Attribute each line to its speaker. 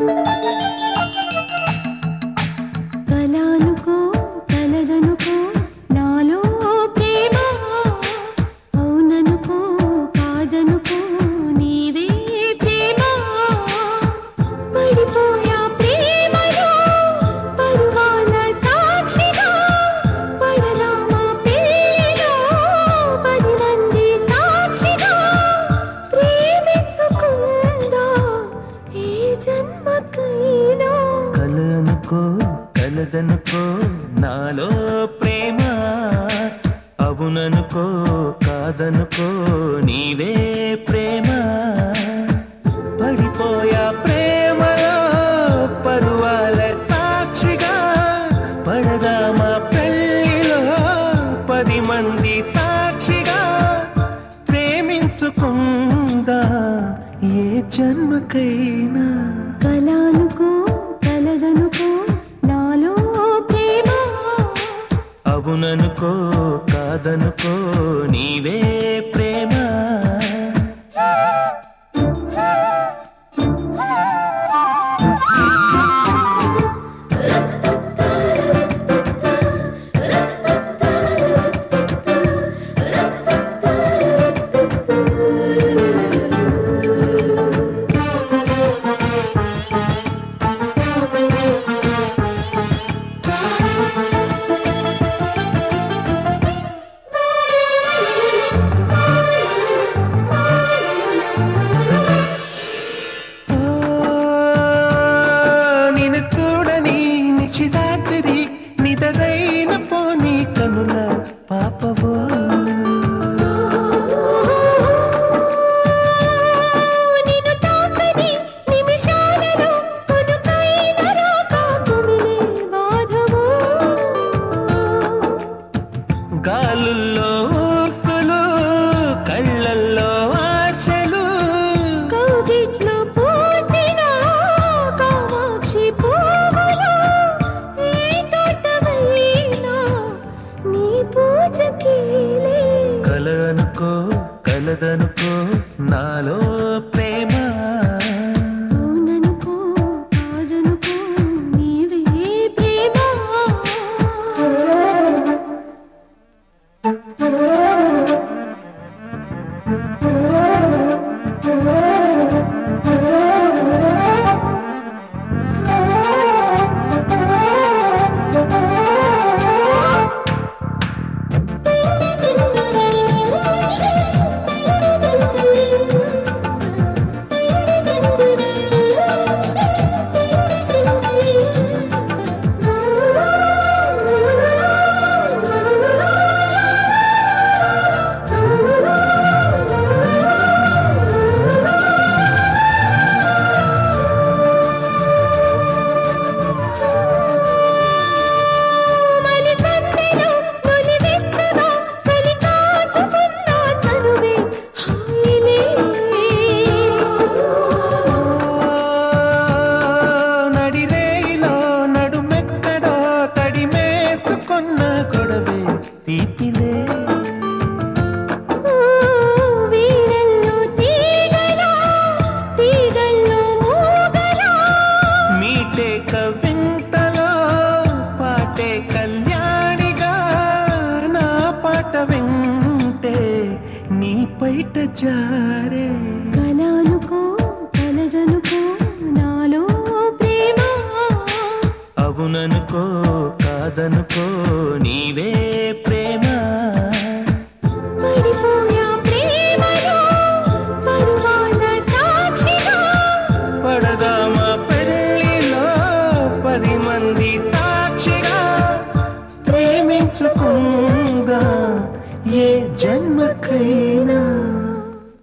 Speaker 1: కలానుకో కలదనుకో నాలో ప్రేమ అవుననుకో కాదనుకో నీవే ప్రేమ. పడిపోయా ప్రేమలో పరువాల సాక్షిగా
Speaker 2: పడదామా పెళ్ళిలో పది మంది సాక్షిగా ప్రేమించుకుందా ఏ జన్మకైనా? కాదనుకో నీవే ప్రేమ గాలుల్లో ఊసులు కళ్ళల్లో ఆశలు.
Speaker 1: కౌగిట్లో పూసిన కామాక్షి పువ్వులు ఏ తోటవైనా నీ పూజకిలే.
Speaker 2: కలనుకో కలదనుకో నాలో కళ్యాణిగా నా పాట వింటే నీ పైట జారే.
Speaker 1: కలానుకో కలదనుకో నాలో ప్రేమ.
Speaker 2: అవుననుకో కాదనుకో నీవే ప్రేమ. పడదామా పెళ్ళిలో పది మంది ये जन्म कहना